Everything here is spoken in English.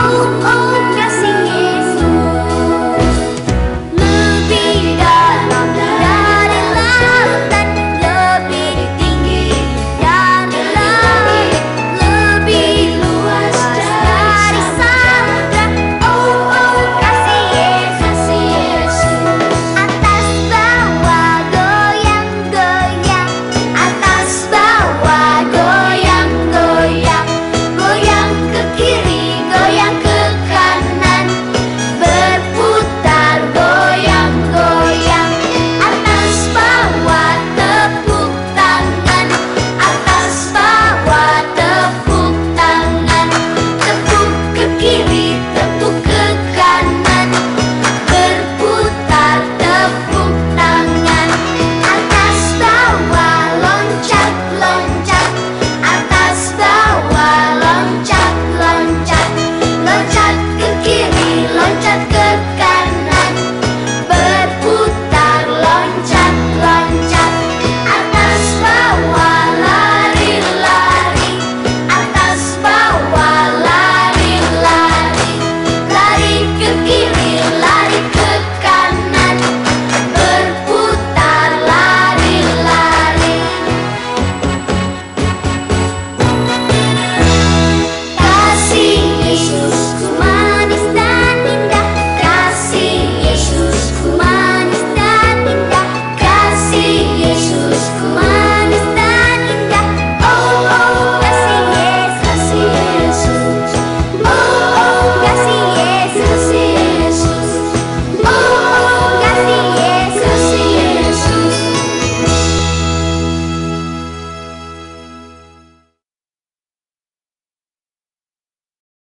oh, oh.